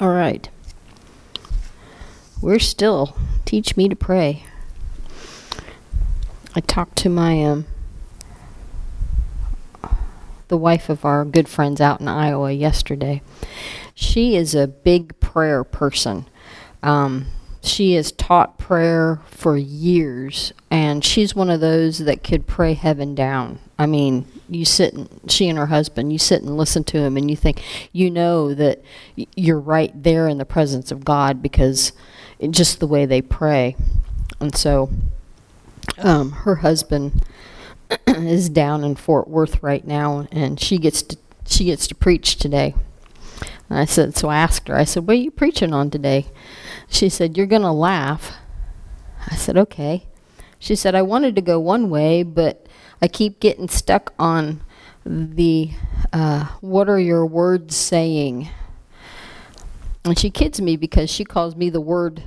All right. We're still teach me to pray. I talked to my um the wife of our good friends out in Iowa yesterday. She is a big prayer person. Um, she has taught prayer for years, and she's one of those that could pray heaven down. I mean, you sit and she and her husband, you sit and listen to him, and you think you know that you're right there in the presence of God because just the way they pray. And so, um, her husband is down in Fort Worth right now, and she gets to she gets to preach today. And I said, so I asked her. I said, "What are you preaching on today?" She said, "You're gonna laugh." I said, "Okay." She said, "I wanted to go one way, but I keep getting stuck on the uh, what are your words saying?" And she kids me because she calls me the word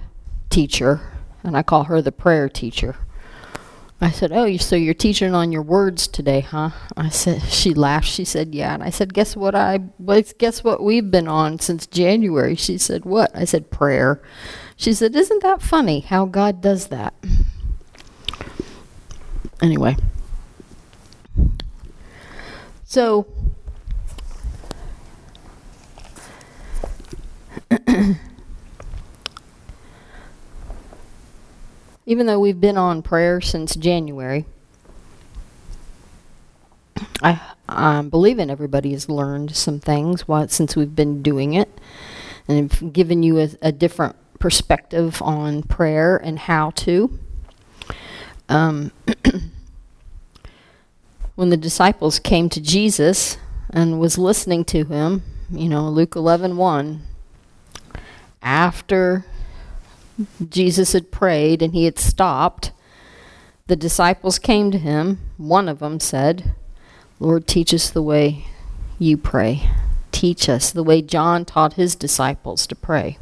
teacher, and I call her the prayer teacher. I said, "Oh, so you're teaching on your words today, huh?" I said. She laughed. She said, "Yeah." And I said, "Guess what? I guess what we've been on since January." She said, "What?" I said, "Prayer." She said, "Isn't that funny how God does that?" Anyway, so even though we've been on prayer since January, I I'm believing everybody has learned some things while, since we've been doing it, and have given you a, a different perspective on prayer and how to. Um, when the disciples came to Jesus and was listening to him, you know, Luke 11, 1, after Jesus had prayed and he had stopped. The disciples came to him. One of them said, Lord, teach us the way you pray. Teach us the way John taught his disciples to pray.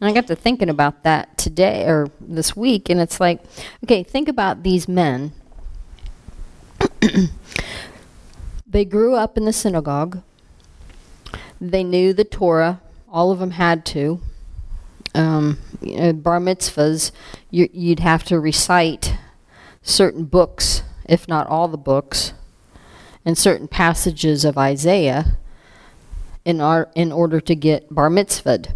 And I got to thinking about that today or this week, and it's like, okay, think about these men. they grew up in the synagogue. They knew the Torah. All of them had to um, know, bar mitzvahs, you, you'd have to recite certain books, if not all the books, and certain passages of Isaiah in, our, in order to get bar mitzvahed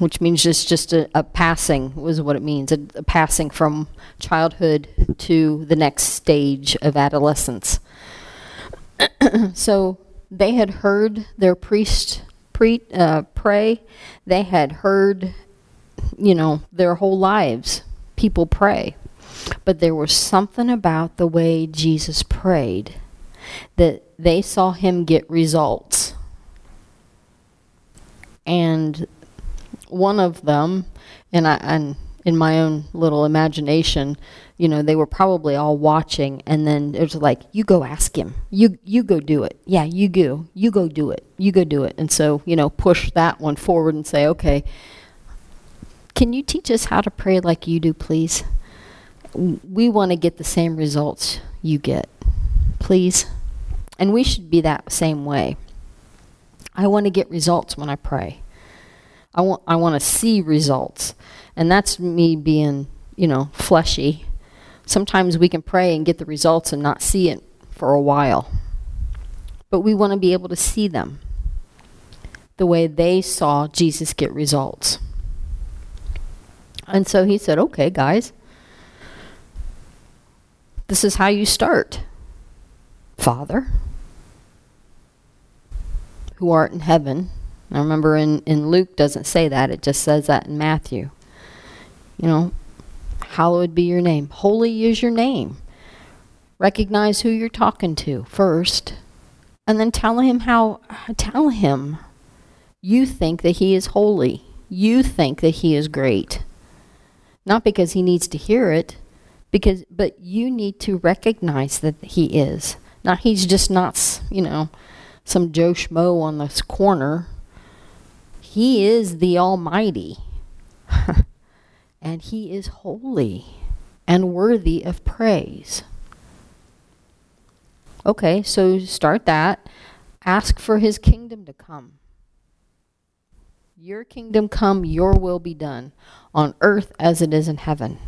which means just just a, a, passing was what it means, a, a, passing from childhood to the next stage of adolescence. so they had heard their priest pre, uh, pray, they had heard, you know, their whole lives people pray. But there was something about the way Jesus prayed that they saw him get results. And one of them, and I and in my own little imagination, you know, they were probably all watching and then it was like, you go ask him. You you go do it. Yeah, you go. You go do it. You go do it. And so, you know, push that one forward and say, okay, can you teach us how to pray like you do, please? We want to get the same results you get. Please. And we should be that same way. I want to get results when I pray. I want I want to see results. And that's me being, you know, fleshy Sometimes we can pray and get the results and not see it for a while. But we want to be able to see them the way they saw Jesus get results. And so he said, okay, guys, this is how you start. Father, who art in heaven. I remember in, in Luke doesn't say that. It just says that in Matthew. You know, hallowed be your name. Holy is your name. Recognize who you're talking to first, and then tell him how, tell him you think that he is holy. You think that he is great. Not because he needs to hear it, because but you need to recognize that he is. Not he's just not, you know, some Joe Schmo on this corner. He is the Almighty. And he is holy and worthy of praise. Okay, so start that. Ask for his kingdom to come. Your kingdom come, your will be done, on earth as it is in heaven.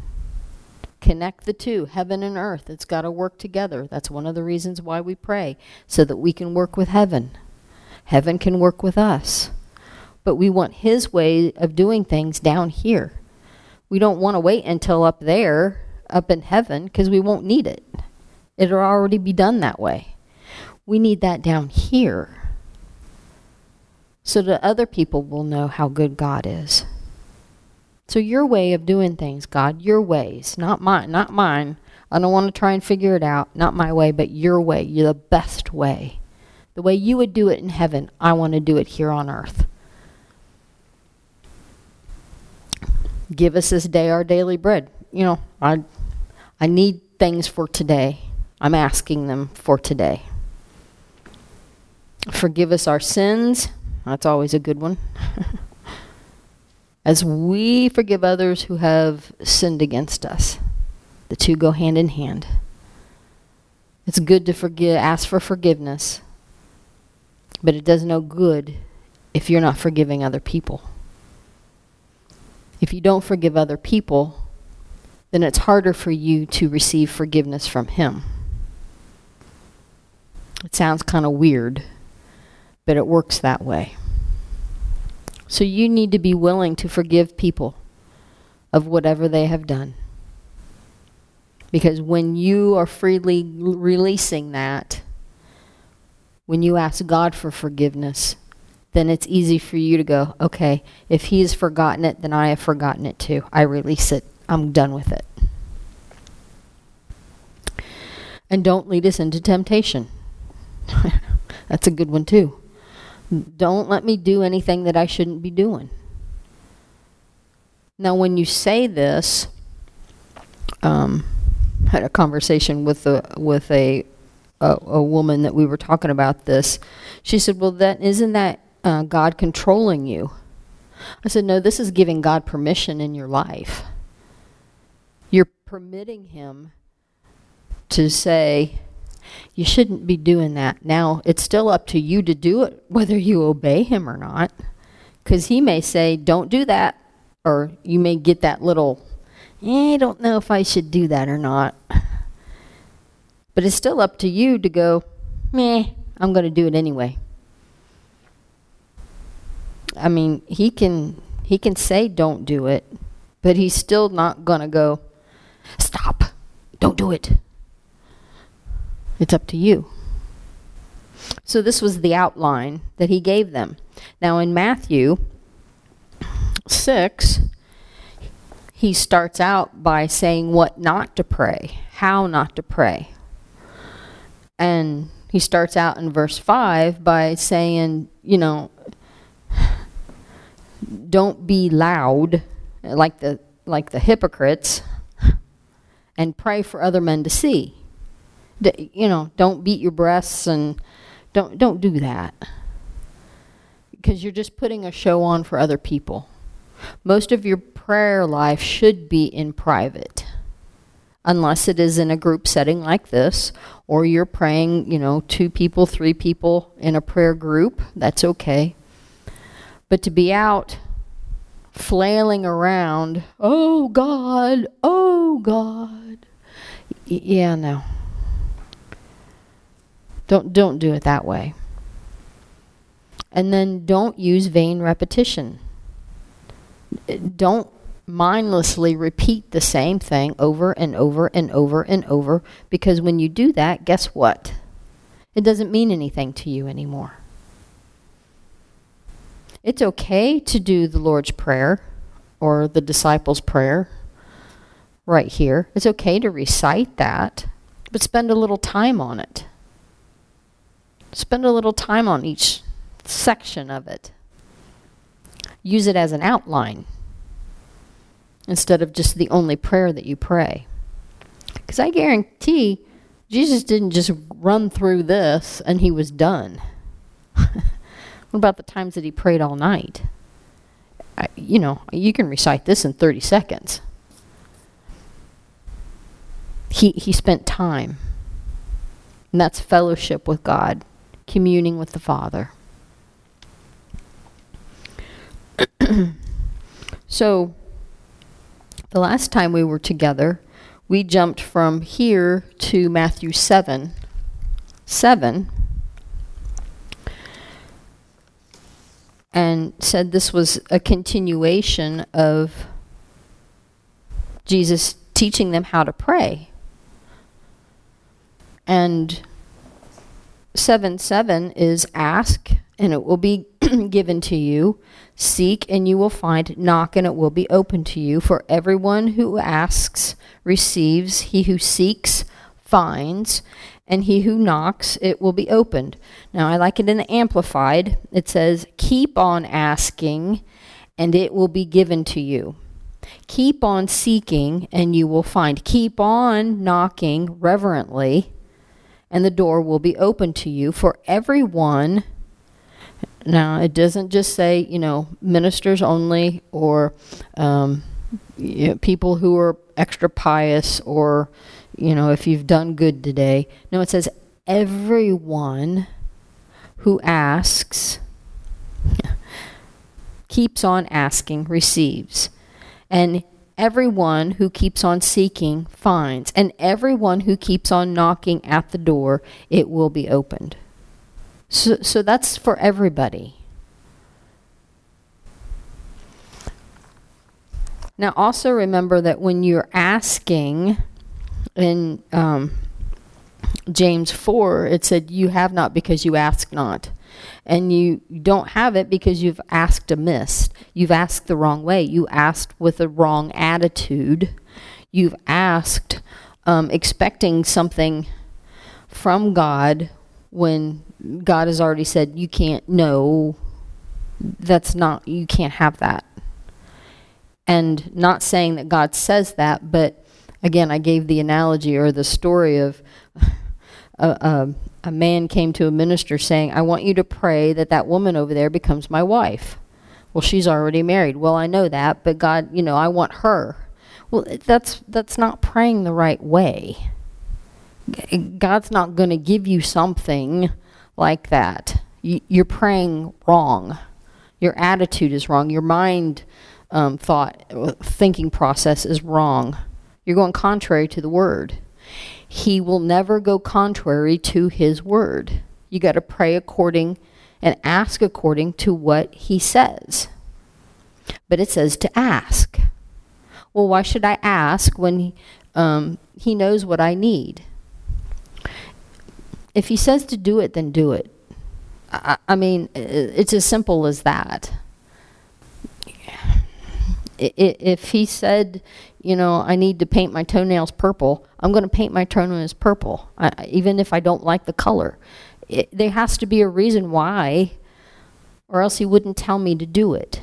Connect the two, heaven and earth. It's got to work together. That's one of the reasons why we pray, so that we can work with heaven. Heaven can work with us. But we want his way of doing things down here. We don't want to wait until up there, up in heaven, because we won't need it. It'll already be done that way. We need that down here so that other people will know how good God is. So your way of doing things, God, your ways, not mine, not mine. I don't want to try and figure it out. Not my way, but your way. You're the best way. The way you would do it in heaven, I want to do it here on earth. Give us this day our daily bread. You know, I I need things for today. I'm asking them for today. Forgive us our sins. That's always a good one. As we forgive others who have sinned against us. The two go hand in hand. It's good to forgive, ask for forgiveness, but it does no good if you're not forgiving other people. If you don't forgive other people, then it's harder for you to receive forgiveness from him. It sounds kind of weird, but it works that way. So you need to be willing to forgive people of whatever they have done. Because when you are freely releasing that, when you ask God for forgiveness, then it's easy for you to go, okay, if he has forgotten it, then I have forgotten it too. I release it. I'm done with it. And don't lead us into temptation. That's a good one too. Don't let me do anything that I shouldn't be doing. Now, when you say this, um, had a conversation with a with a, a, a woman that we were talking about this. She said, "Well, that isn't that uh, God controlling you?" I said, "No, this is giving God permission in your life. You're permitting Him to say." You shouldn't be doing that. Now, it's still up to you to do it, whether you obey him or not. Because he may say, don't do that. Or you may get that little, eh, I don't know if I should do that or not. But it's still up to you to go, meh, I'm going to do it anyway. I mean, he can he can say don't do it, but he's still not going to go, stop, don't do it. It's up to you. So this was the outline that he gave them. Now in Matthew 6, he starts out by saying what not to pray, how not to pray. And he starts out in verse 5 by saying, you know, don't be loud like the like the hypocrites and pray for other men to see you know, don't beat your breasts and don't don't do that. Because you're just putting a show on for other people. Most of your prayer life should be in private. Unless it is in a group setting like this, or you're praying, you know, two people, three people in a prayer group, that's okay. But to be out flailing around, oh God, oh God, yeah, no. Don't don't do it that way. And then don't use vain repetition. Don't mindlessly repeat the same thing over and over and over and over because when you do that, guess what? It doesn't mean anything to you anymore. It's okay to do the Lord's Prayer or the disciples' prayer right here. It's okay to recite that, but spend a little time on it. Spend a little time on each section of it. Use it as an outline instead of just the only prayer that you pray. Because I guarantee Jesus didn't just run through this and he was done. What about the times that he prayed all night? I, you know, you can recite this in 30 seconds. He, he spent time. And that's fellowship with God communing with the Father. So, the last time we were together, we jumped from here to Matthew 7. 7. And said this was a continuation of Jesus teaching them how to pray. And 7 7 is ask and it will be given to you. Seek and you will find. Knock and it will be open to you. For everyone who asks receives. He who seeks finds. And he who knocks, it will be opened. Now, I like it in the Amplified. It says, Keep on asking, and it will be given to you. Keep on seeking, and you will find. Keep on knocking reverently, and the door will be open to you. For everyone now, it doesn't just say, you know, ministers only or um, you know, people who are extra pious or, you know, if you've done good today. No, it says everyone who asks keeps on asking receives. And everyone who keeps on seeking finds. And everyone who keeps on knocking at the door, it will be opened. So, so that's for everybody. Now, also remember that when you're asking in um, James 4, it said, You have not because you ask not. And you don't have it because you've asked amiss. You've asked the wrong way. You asked with a wrong attitude. You've asked um, expecting something from God when God has already said you can't no that's not you can't have that and not saying that God says that but again I gave the analogy or the story of a, a, a man came to a minister saying I want you to pray that that woman over there becomes my wife well she's already married well I know that but God you know I want her well that's that's not praying the right way God's not going to give you something like that. You're praying wrong. Your attitude is wrong. Your mind um, thought, thinking process is wrong. You're going contrary to the word. He will never go contrary to his word. You got to pray according and ask according to what he says. But it says to ask. Well, why should I ask when he, um, he knows what I need? if he says to do it, then do it. I, I mean, it's as simple as that. If he said, you know, I need to paint my toenails purple, I'm going to paint my toenails purple, I, even if I don't like the color. It, there has to be a reason why, or else he wouldn't tell me to do it.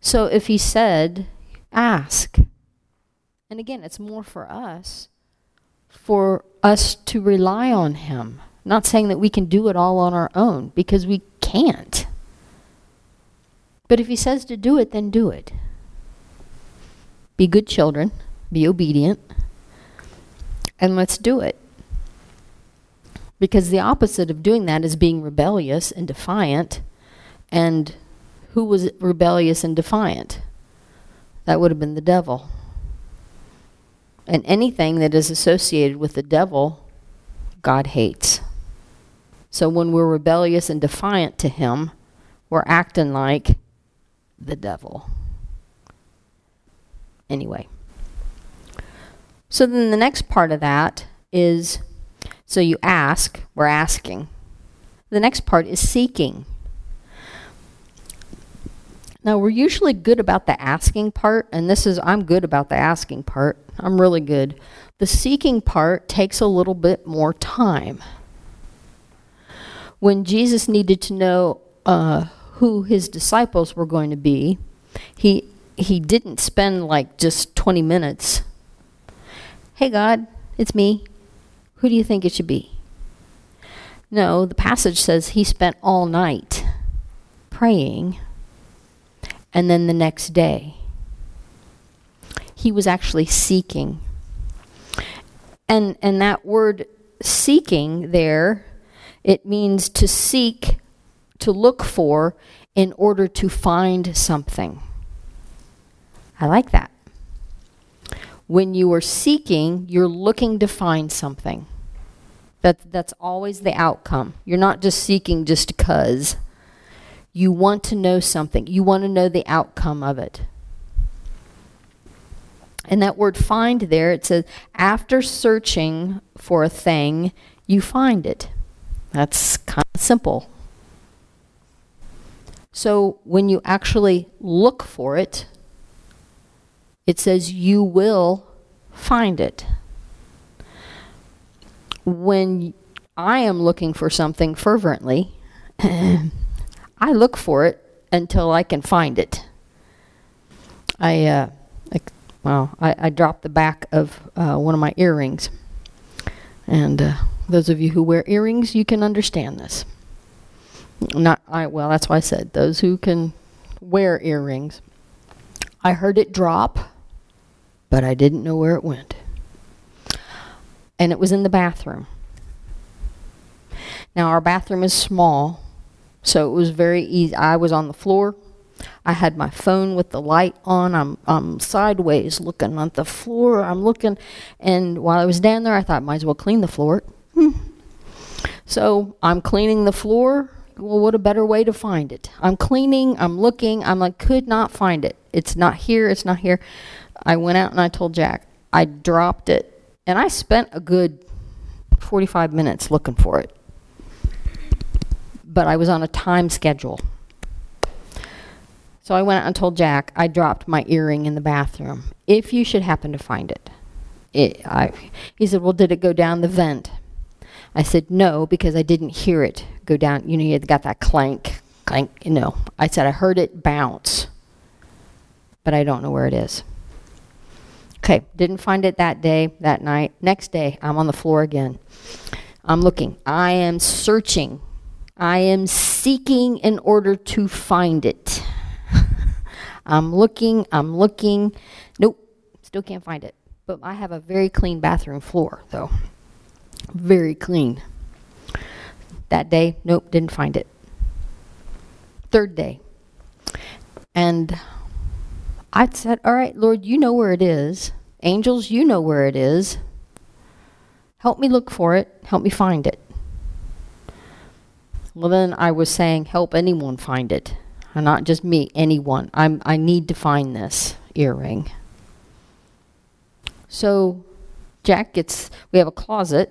So if he said, ask, and again, it's more for us for us to rely on him. Not saying that we can do it all on our own, because we can't. But if he says to do it, then do it. Be good children, be obedient, and let's do it. Because the opposite of doing that is being rebellious and defiant. And who was rebellious and defiant? That would have been the devil. And anything that is associated with the devil, God hates. So when we're rebellious and defiant to him, we're acting like the devil. Anyway. So then the next part of that is, so you ask, we're asking. The next part is seeking. Now, we're usually good about the asking part, and this is, I'm good about the asking part. I'm really good. The seeking part takes a little bit more time. When Jesus needed to know uh, who his disciples were going to be, he, he didn't spend like just 20 minutes. Hey, God, it's me. Who do you think it should be? No, the passage says he spent all night praying and then the next day. He was actually seeking. And, and that word seeking there, it means to seek, to look for, in order to find something. I like that. When you are seeking, you're looking to find something. That, that's always the outcome. You're not just seeking just because. You want to know something. You want to know the outcome of it. And that word find there, it says, after searching for a thing, you find it. That's kind of simple. So when you actually look for it, it says you will find it. When I am looking for something fervently, I look for it until I can find it. I, uh, I well, I, I, dropped the back of uh, one of my earrings. And uh, those of you who wear earrings, you can understand this. Not I. Well, that's why I said those who can wear earrings. I heard it drop, but I didn't know where it went. And it was in the bathroom. Now our bathroom is small, so it was very easy. I was on the floor. I had my phone with the light on. I'm, I'm sideways looking on the floor. I'm looking, and while I was down there, I thought, might as well clean the floor. Hmm. So I'm cleaning the floor well, what a better way to find it? I'm cleaning, I'm looking, I'm like, could not find it. It's not here, it's not here. I went out and I told Jack, I dropped it, and I spent a good 45 minutes looking for it. But I was on a time schedule. So I went out and told Jack, I dropped my earring in the bathroom. If you should happen to find it. it I, he said, well, did it go down the vent? I said, no, because I didn't hear it go down. You know, you got that clank, clank, you know. I said, I heard it bounce, but I don't know where it is. Okay, didn't find it that day, that night. Next day, I'm on the floor again. I'm looking. I am searching. I am seeking in order to find it. I'm looking, I'm looking. Nope, still can't find it. But I have a very clean bathroom floor, though very clean. That day, nope, didn't find it. Third day. And I said, All right, Lord, you know where it is. Angels, you know where it is. Help me look for it. Help me find it. Well, then I was saying, Help anyone find it. And not just me, anyone. I'm, I need to find this earring. So Jack gets, we have a closet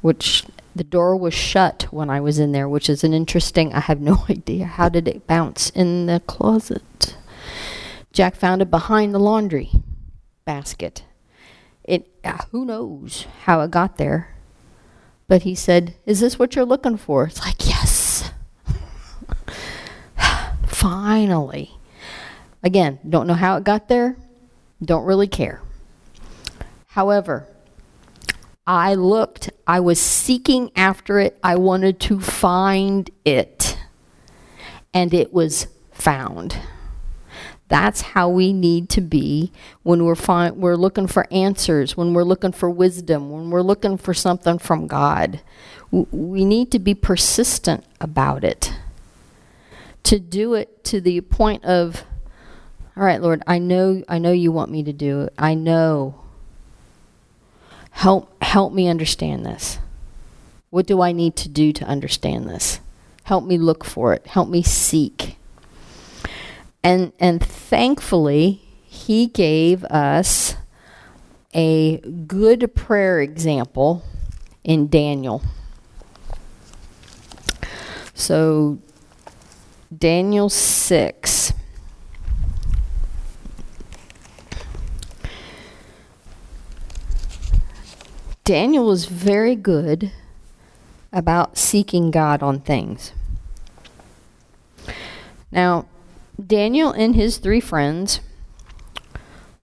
which the door was shut when I was in there, which is an interesting, I have no idea. How did it bounce in the closet? Jack found it behind the laundry basket. It, uh, who knows how it got there. But he said, is this what you're looking for? It's like, yes. Finally. Again, don't know how it got there. Don't really care. However, I looked, I was seeking after it, I wanted to find it. And it was found. That's how we need to be when we're find, we're looking for answers, when we're looking for wisdom, when we're looking for something from God. we need to be persistent about it. To do it to the point of all right, Lord, I know I know you want me to do it. I know Help, help me understand this. What do I need to do to understand this? Help me look for it. Help me seek. And, and thankfully, he gave us a good prayer example in Daniel. So, Daniel 6. Daniel was very good about seeking God on things. Now, Daniel and his three friends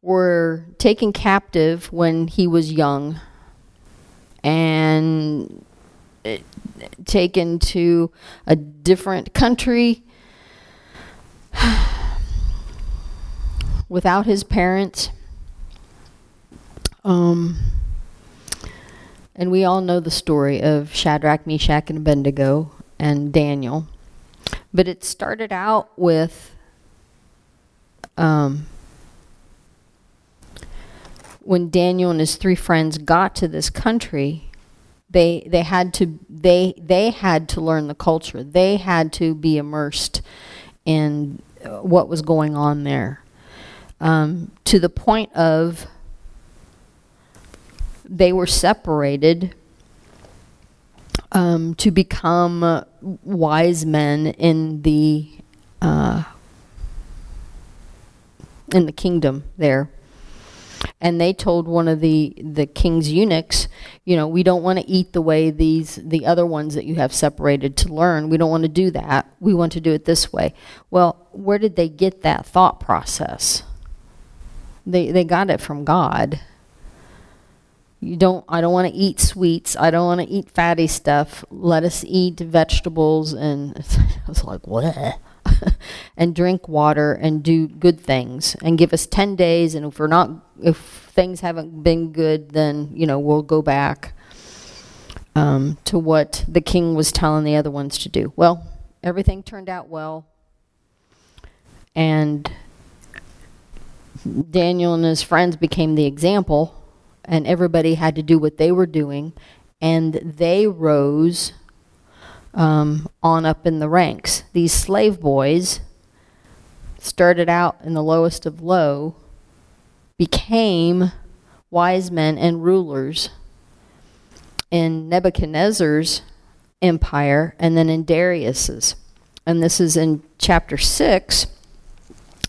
were taken captive when he was young and eh, taken to a different country without his parents. Um, and we all know the story of Shadrach, Meshach, and Abednego and Daniel. But it started out with um, when Daniel and his three friends got to this country, they they had to they they had to learn the culture. They had to be immersed in uh, what was going on there, um, to the point of they were separated um, to become uh, wise men in the uh, in the kingdom there. And they told one of the the king's eunuchs, you know, we don't want to eat the way these the other ones that you have separated to learn. We don't want to do that. We want to do it this way. Well, where did they get that thought process? They they got it from God you don't I don't want to eat sweets. I don't want to eat fatty stuff. Let us eat vegetables and I was like, "What?" and drink water and do good things and give us 10 days and if we're not if things haven't been good then, you know, we'll go back um, to what the king was telling the other ones to do. Well, everything turned out well. And Daniel and his friends became the example and everybody had to do what they were doing, and they rose um, on up in the ranks. These slave boys started out in the lowest of low, became wise men and rulers in Nebuchadnezzar's empire and then in Darius's. And this is in chapter 6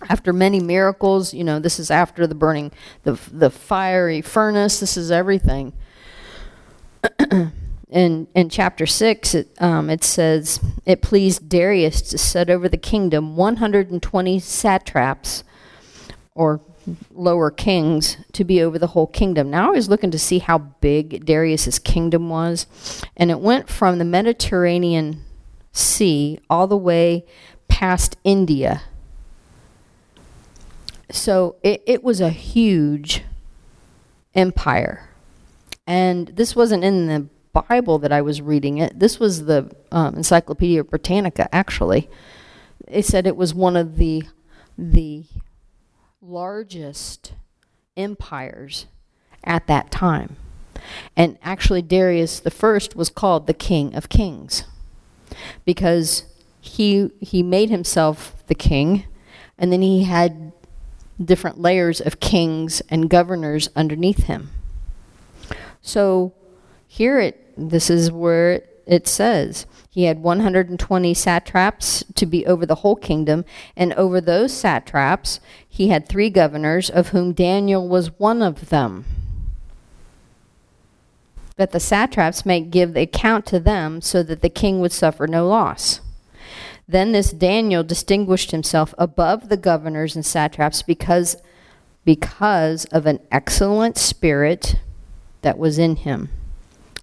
after many miracles, you know, this is after the burning, the, the fiery furnace, this is everything. in, in chapter 6, it, um, it says, It pleased Darius to set over the kingdom 120 satraps, or lower kings, to be over the whole kingdom. Now I was looking to see how big Darius's kingdom was, and it went from the Mediterranean Sea all the way past India so it, it was a huge empire. And this wasn't in the Bible that I was reading it. This was the um, Encyclopedia Britannica, actually. It said it was one of the the largest empires at that time. And actually Darius the first was called the king of kings because he he made himself the king and then he had different layers of kings and governors underneath him. So here it this is where it says he had 120 satraps to be over the whole kingdom and over those satraps he had three governors of whom Daniel was one of them that the satraps might give the account to them so that the king would suffer no loss then this Daniel distinguished himself above the governors and satraps because, because of an excellent spirit that was in him.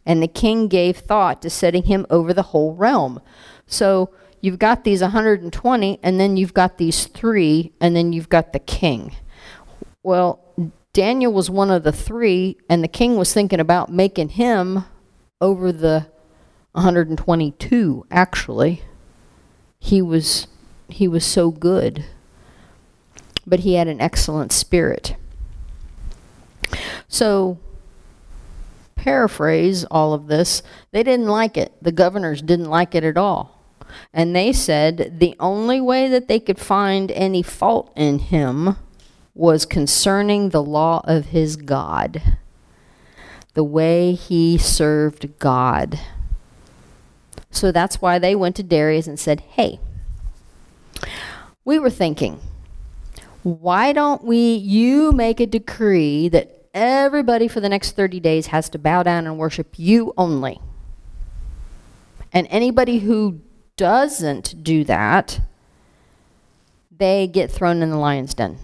And the king gave thought to setting him over the whole realm. So you've got these 120, and then you've got these three, and then you've got the king. Well, Daniel was one of the three, and the king was thinking about making him over the 122, actually he was he was so good but he had an excellent spirit so paraphrase all of this they didn't like it. The governors didn't like it at all. And they said the only way that they could find any fault in him was concerning the law of his God the way he served God. So that's why they went to Darius and said, hey, we were thinking, why don't we, you make a decree that everybody for the next 30 days has to bow down and worship you only. And anybody who doesn't do that, they get thrown in the lion's den.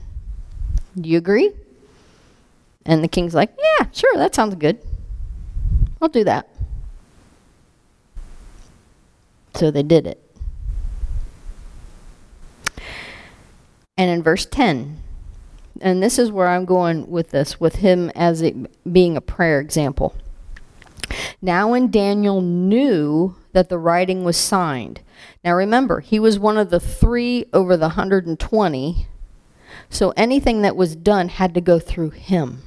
Do you agree? And the king's like, yeah, sure, that sounds good. I'll do that. So they did it. And in verse 10, and this is where I'm going with this, with him as it being a prayer example. Now when Daniel knew that the writing was signed. Now remember, he was one of the three over the 120. So anything that was done had to go through him.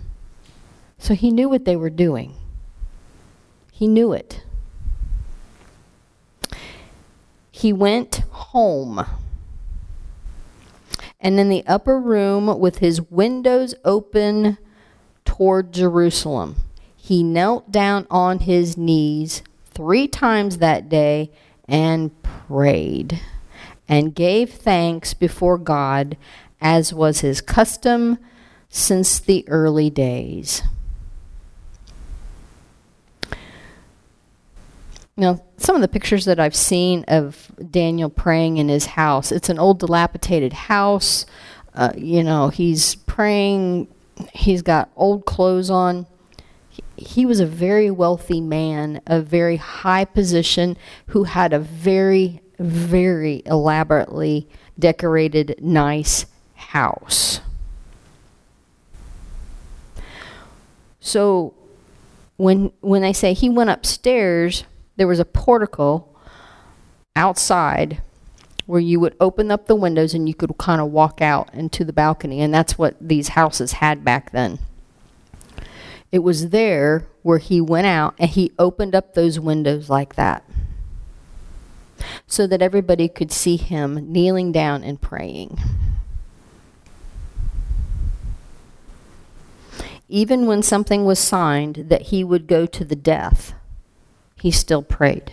So he knew what they were doing. He knew it. He went home. And in the upper room, with his windows open toward Jerusalem, he knelt down on his knees three times that day and prayed and gave thanks before God as was his custom since the early days. Now, some of the pictures that I've seen of Daniel praying in his house, it's an old dilapidated house. Uh, you know, he's praying, he's got old clothes on. He, he was a very wealthy man, a very high position, who had a very, very elaborately decorated, nice house. So when when I say he went upstairs, there was a portico outside where you would open up the windows and you could kind of walk out into the balcony and that's what these houses had back then. It was there where he went out and he opened up those windows like that so that everybody could see him kneeling down and praying. Even when something was signed that he would go to the death, he still prayed.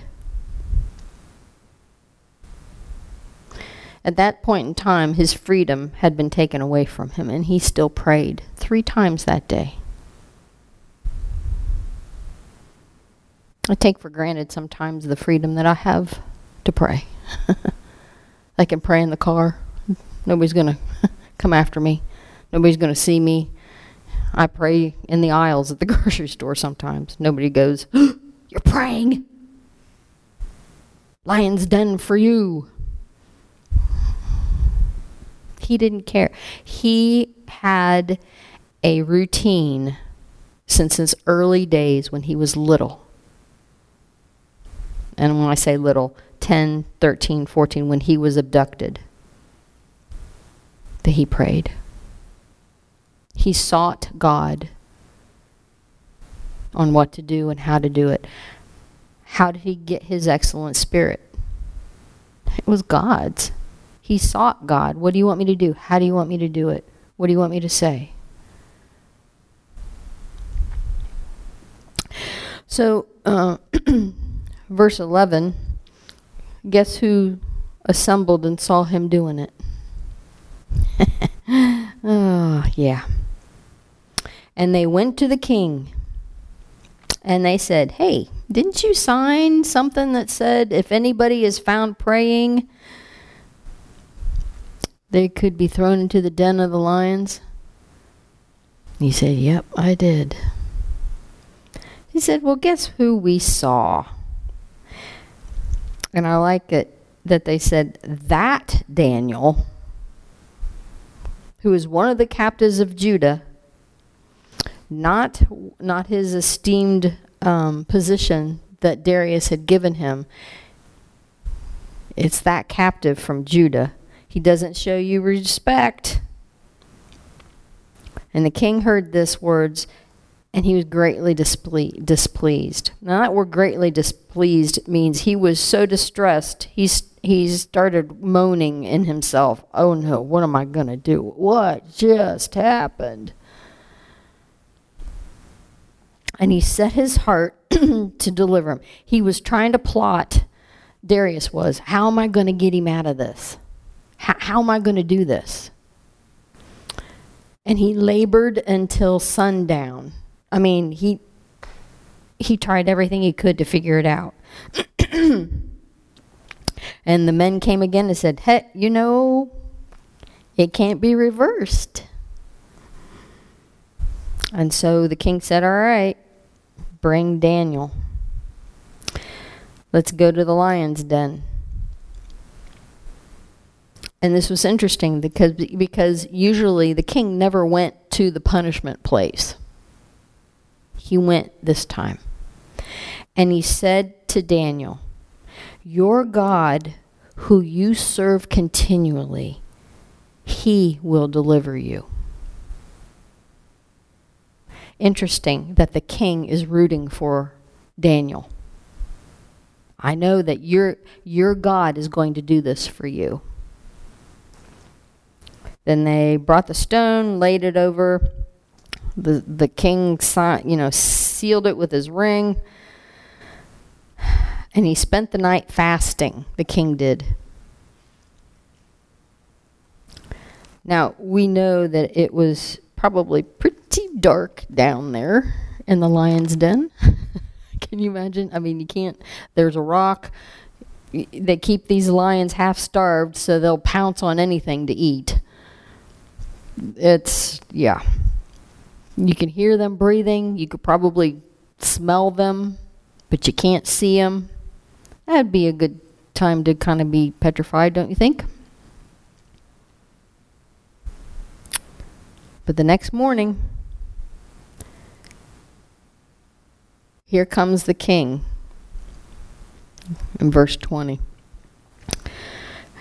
At that point in time, his freedom had been taken away from him, and he still prayed three times that day. I take for granted sometimes the freedom that I have to pray. I can pray in the car. Nobody's going to come after me. Nobody's going to see me. I pray in the aisles at the grocery store sometimes. Nobody goes, You're praying. Lion's den for you. He didn't care. He had a routine since his early days when he was little. And when I say little, 10, 13, 14, when he was abducted, that he prayed. He sought God on what to do and how to do it. How did he get his excellent spirit? It was God's. He sought God. What do you want me to do? How do you want me to do it? What do you want me to say? So, uh, verse 11, guess who assembled and saw him doing it? oh, yeah. And they went to the king. And they said, Hey, didn't you sign something that said if anybody is found praying, they could be thrown into the den of the lions? He said, Yep, I did. He said, Well, guess who we saw? And I like it that they said, That Daniel, who is one of the captives of Judah, not not his esteemed um, position that Darius had given him. It's that captive from Judah. He doesn't show you respect. And the king heard this words, and he was greatly disple displeased. Now that word greatly displeased means he was so distressed, he's, he started moaning in himself. Oh no, what am I going to do? What just happened? And he set his heart to deliver him. He was trying to plot, Darius was, how am I going to get him out of this? How, how am I going to do this? And he labored until sundown. I mean, he he tried everything he could to figure it out. and the men came again and said, hey, you know, it can't be reversed. And so the king said, all right, bring Daniel. Let's go to the lion's den. And this was interesting because because usually the king never went to the punishment place. He went this time. And he said to Daniel, Your God, who you serve continually, he will deliver you. Interesting that the king is rooting for Daniel. I know that your your God is going to do this for you. Then they brought the stone, laid it over the the king signed, you know, sealed it with his ring. And he spent the night fasting, the king did. Now, we know that it was probably pretty dark down there in the lion's den. Can you imagine? I mean, you can't, there's a rock. They keep these lions half starved, so they'll pounce on anything to eat. It's, yeah. You can hear them breathing. You could probably smell them, but you can't see them. That'd be a good time to kind of be petrified, don't you think? But the next morning, here comes the king in verse 20.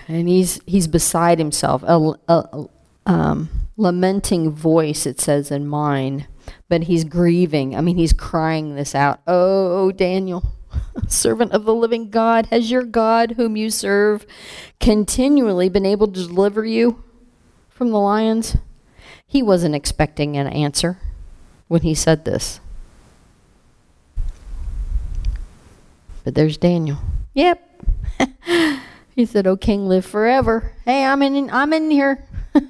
And he's he's beside himself, a, a, um, lamenting voice, it says in mine. But he's grieving. I mean, he's crying this out. Oh, Daniel, servant of the living God, has your God, whom you serve, continually been able to deliver you from the lions? He wasn't expecting an answer when he said this. But there's Daniel. Yep. he said, "O king, live forever." Hey, I'm in I'm in here.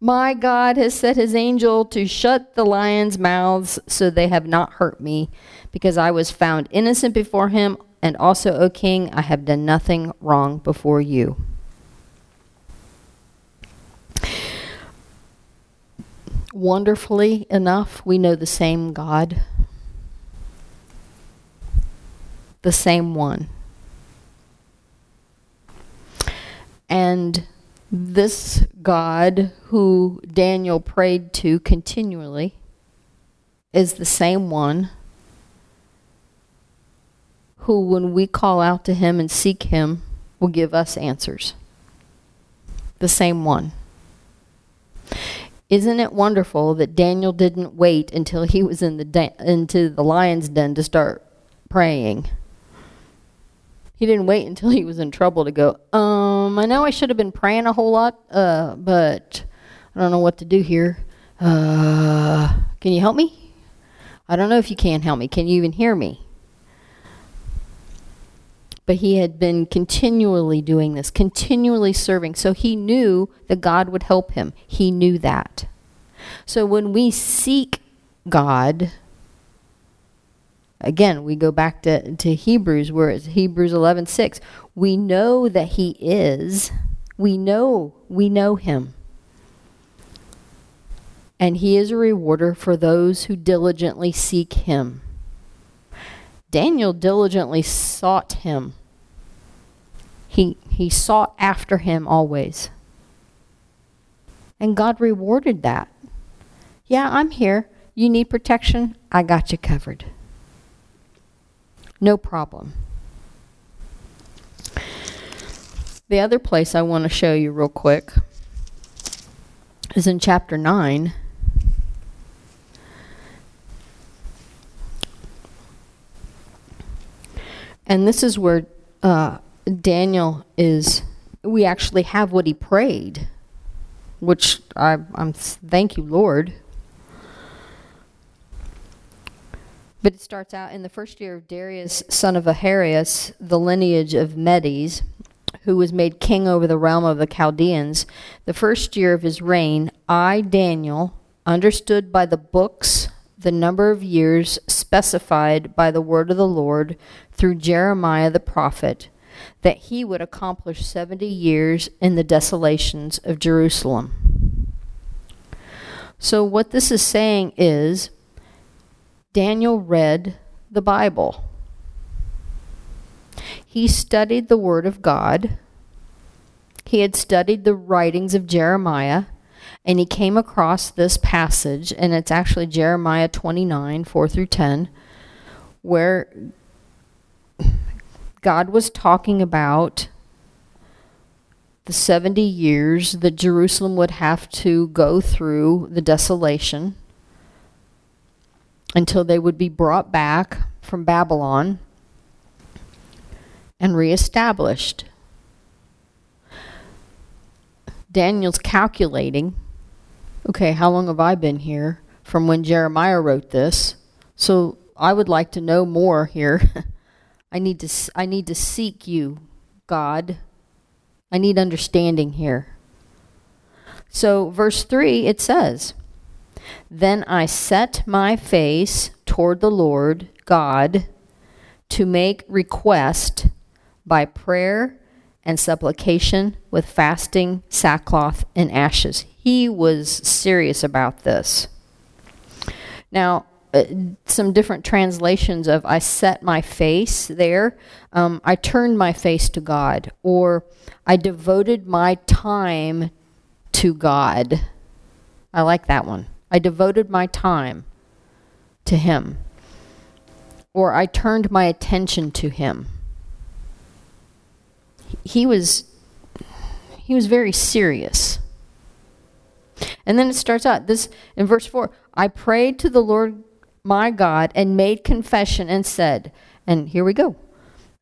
My God has set his angel to shut the lions' mouths so they have not hurt me, because I was found innocent before him, and also, O king, I have done nothing wrong before you. Wonderfully enough, we know the same God. The same one. And this God who Daniel prayed to continually is the same one who, when we call out to him and seek him, will give us answers. The same one. Isn't it wonderful that Daniel didn't wait until he was in the into the lion's den to start praying? He didn't wait until he was in trouble to go, um, I know I should have been praying a whole lot, uh, but I don't know what to do here. Uh, can you help me? I don't know if you can help me. Can you even hear me? But he had been continually doing this, continually serving. So he knew that God would help him. He knew that. So when we seek God, again, we go back to, to Hebrews, where it's Hebrews 11, 6. We know that he is. We know, we know him. And he is a rewarder for those who diligently seek him. Daniel diligently sought him. He, he sought after him always. And God rewarded that. Yeah, I'm here. You need protection? I got you covered. No problem. The other place I want to show you real quick is in chapter 9. And this is where uh, Daniel is, we actually have what he prayed, which I, I'm, thank you, Lord. But it starts out in the first year of Darius, son of Ahasuerus, the lineage of Medes, who was made king over the realm of the Chaldeans. The first year of his reign, I, Daniel, understood by the books the number of years specified by the word of the Lord through Jeremiah the prophet, that he would accomplish 70 years in the desolations of Jerusalem. So what this is saying is Daniel read the Bible. He studied the Word of God. He had studied the writings of Jeremiah and he came across this passage, and it's actually Jeremiah 29, 4 through 10, where God was talking about the 70 years that Jerusalem would have to go through the desolation until they would be brought back from Babylon and reestablished. Daniel's calculating, okay, how long have I been here from when Jeremiah wrote this? So I would like to know more here. I need to I need to seek you, God. I need understanding here. So verse 3 it says, "Then I set my face toward the Lord God to make request by prayer and supplication with fasting, sackcloth, and ashes. He was serious about this. Now, uh, some different translations of I set my face there. Um, I turned my face to God, or I devoted my time to God. I like that one. I devoted my time to Him, or I turned my attention to Him he was he was very serious. And then it starts out this in verse 4, I prayed to the Lord my God and made confession and said, and here we go.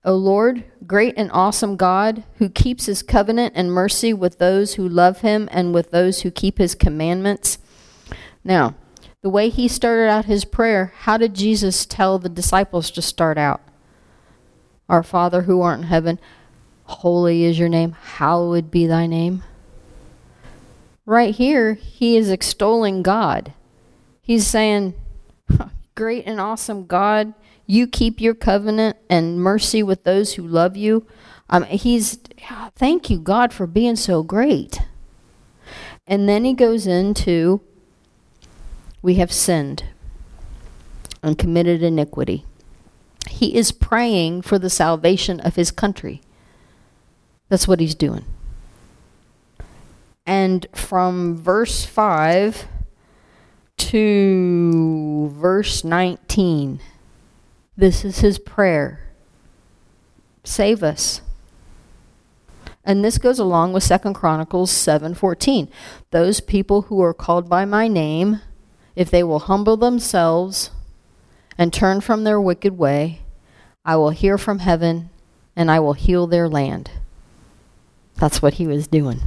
O Lord, great and awesome God, who keeps his covenant and mercy with those who love him and with those who keep his commandments. Now, the way he started out his prayer, how did Jesus tell the disciples to start out? Our Father who art in heaven, Holy is your name, hallowed be thy name. Right here, he is extolling God. He's saying, Great and awesome God, you keep your covenant and mercy with those who love you. Um, he's, thank you, God, for being so great. And then he goes into, we have sinned and committed iniquity. He is praying for the salvation of his country. That's what he's doing. And from verse 5 to verse 19, this is his prayer. Save us. And this goes along with Second Chronicles 7:14. Those people who are called by my name, if they will humble themselves and turn from their wicked way, I will hear from heaven and I will heal their land. That's what he was doing.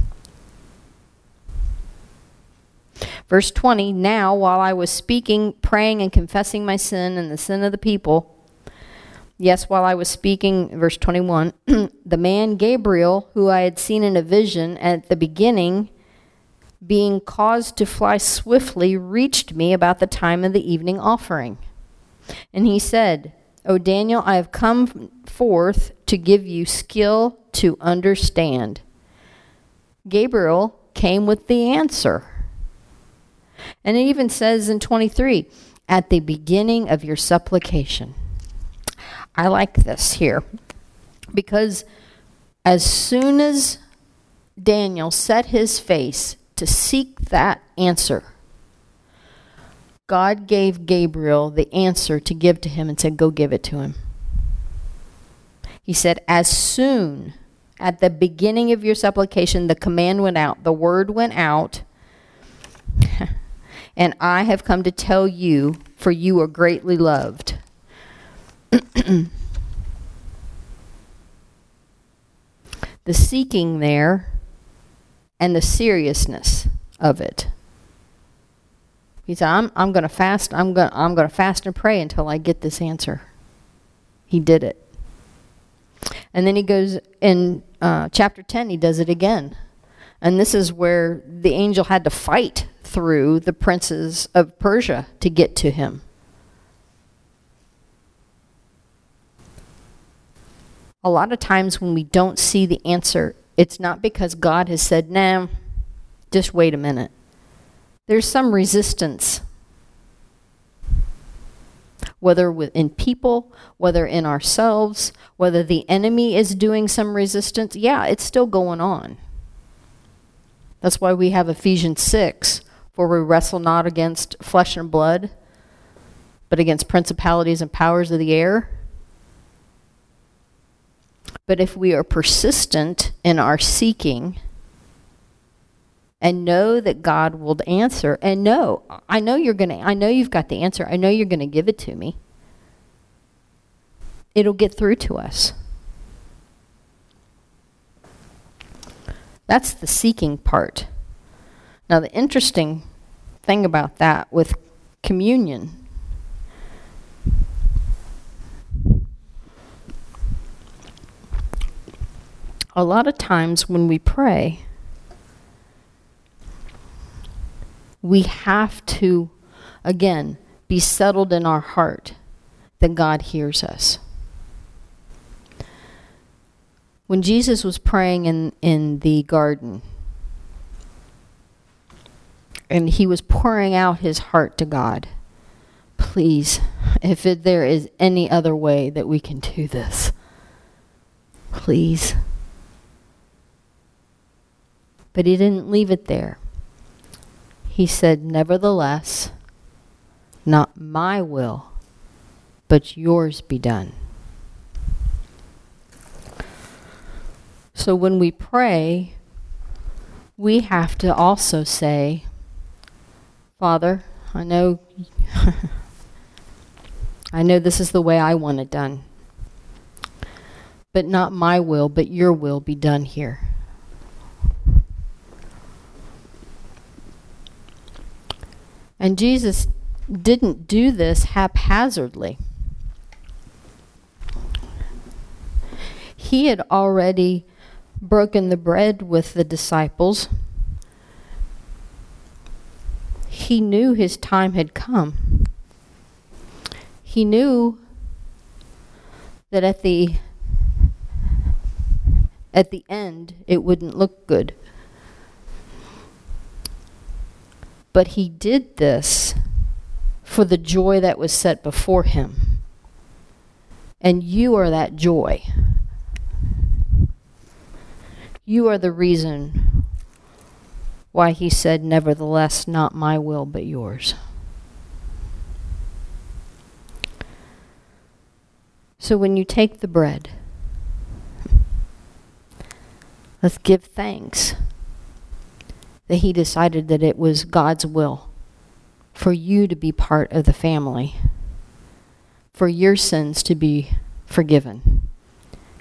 Verse 20, Now while I was speaking, praying, and confessing my sin and the sin of the people, yes, while I was speaking, verse 21, the man Gabriel, who I had seen in a vision at the beginning, being caused to fly swiftly, reached me about the time of the evening offering. And he said, O Daniel, I have come forth to give you skill to understand. Gabriel came with the answer. And it even says in 23, at the beginning of your supplication. I like this here because as soon as Daniel set his face to seek that answer, God gave Gabriel the answer to give to him and said, Go give it to him. He said, As soon at the beginning of your supplication, the command went out, the word went out, and I have come to tell you, for you are greatly loved. the seeking there and the seriousness of it. He said, I'm, I'm going to fast. I'm going I'm going to fast and pray until I get this answer. He did it. And then he goes in uh, chapter 10, he does it again. And this is where the angel had to fight through the princes of Persia to get to him. A lot of times when we don't see the answer, it's not because God has said, nah, just wait a minute there's some resistance. Whether in people, whether in ourselves, whether the enemy is doing some resistance, yeah, it's still going on. That's why we have Ephesians 6, for we wrestle not against flesh and blood, but against principalities and powers of the air. But if we are persistent in our seeking, and know that God will answer and know I know you're going to I know you've got the answer. I know you're going to give it to me. It'll get through to us. That's the seeking part. Now the interesting thing about that with communion a lot of times when we pray we have to, again, be settled in our heart that God hears us. When Jesus was praying in, in the garden, and he was pouring out his heart to God, please, if it, there is any other way that we can do this, please. But he didn't leave it there. He said, Nevertheless, not my will, but yours be done. So when we pray, we have to also say, Father, I know I know this is the way I want it done. But not my will, but your will be done here. And Jesus didn't do this haphazardly. He had already broken the bread with the disciples. He knew his time had come. He knew that at the at the end it wouldn't look good. But he did this for the joy that was set before him. And you are that joy. You are the reason why he said, Nevertheless, not my will, but yours. So when you take the bread, let's give thanks that he decided that it was God's will for you to be part of the family, for your sins to be forgiven,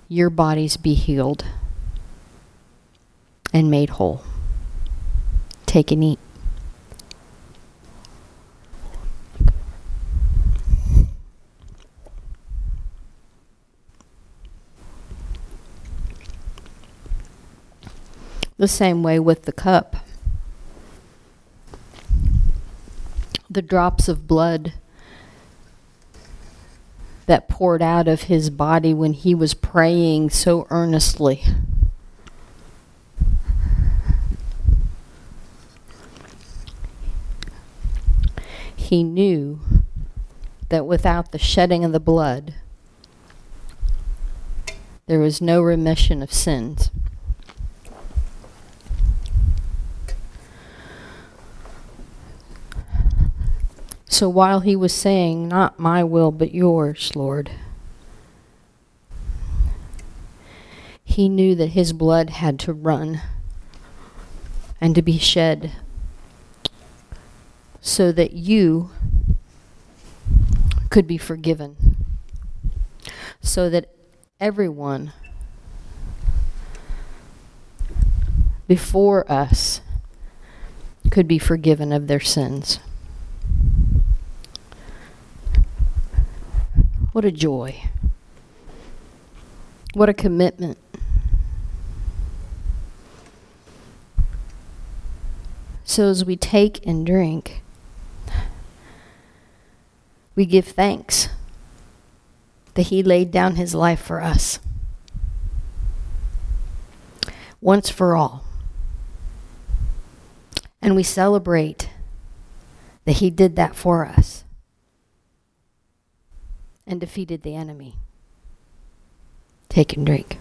your bodies be healed and made whole. Take and eat. The same way with the cup. the drops of blood that poured out of his body when he was praying so earnestly. He knew that without the shedding of the blood, there was no remission of sins. So while he was saying, Not my will, but yours, Lord, he knew that his blood had to run and to be shed so that you could be forgiven. So that everyone before us could be forgiven of their sins. What a joy. What a commitment. So as we take and drink, we give thanks that he laid down his life for us. Once for all. And we celebrate that he did that for us and defeated the enemy. Take and drink.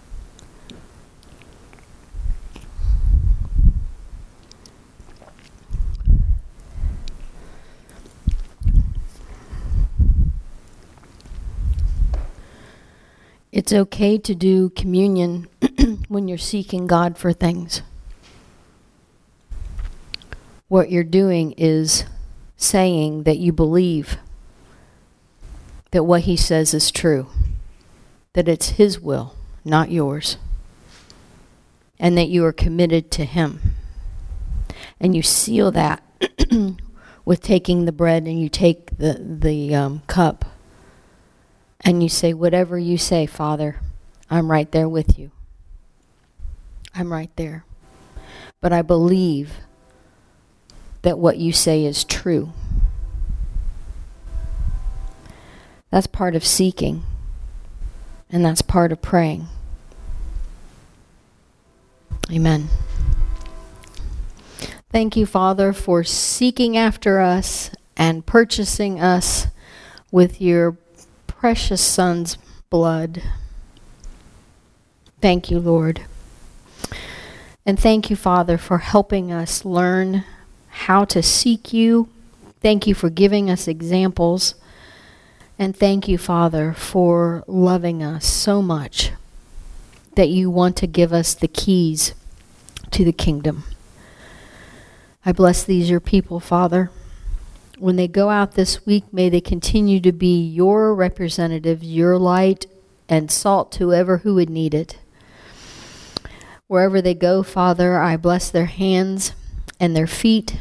It's okay to do communion when you're seeking God for things. what you're doing is saying that you believe that what he says is true, that it's his will, not yours, and that you are committed to him. And you seal that with taking the bread and you take the, the um, cup and you say, whatever you say, Father, I'm right there with you. I'm right there. But I believe that what you say is true. That's part of seeking. And that's part of praying. Amen. Thank you, Father, for seeking after us and purchasing us with your precious Son's blood. Thank you, Lord. And thank you, Father, for helping us learn how to seek you. Thank you for giving us examples. And thank you, Father, for loving us so much that you want to give us the keys to the kingdom. I bless these, your people, Father. When they go out this week, may they continue to be your representatives, your light and salt to whoever who would need it. Wherever they go, Father, I bless their hands and their feet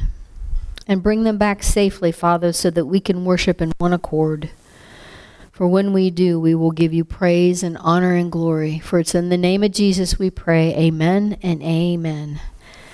and bring them back safely, Father, so that we can worship in one accord. For when we do, we will give you praise and honor and glory. For it's in the name of Jesus we pray. Amen and amen.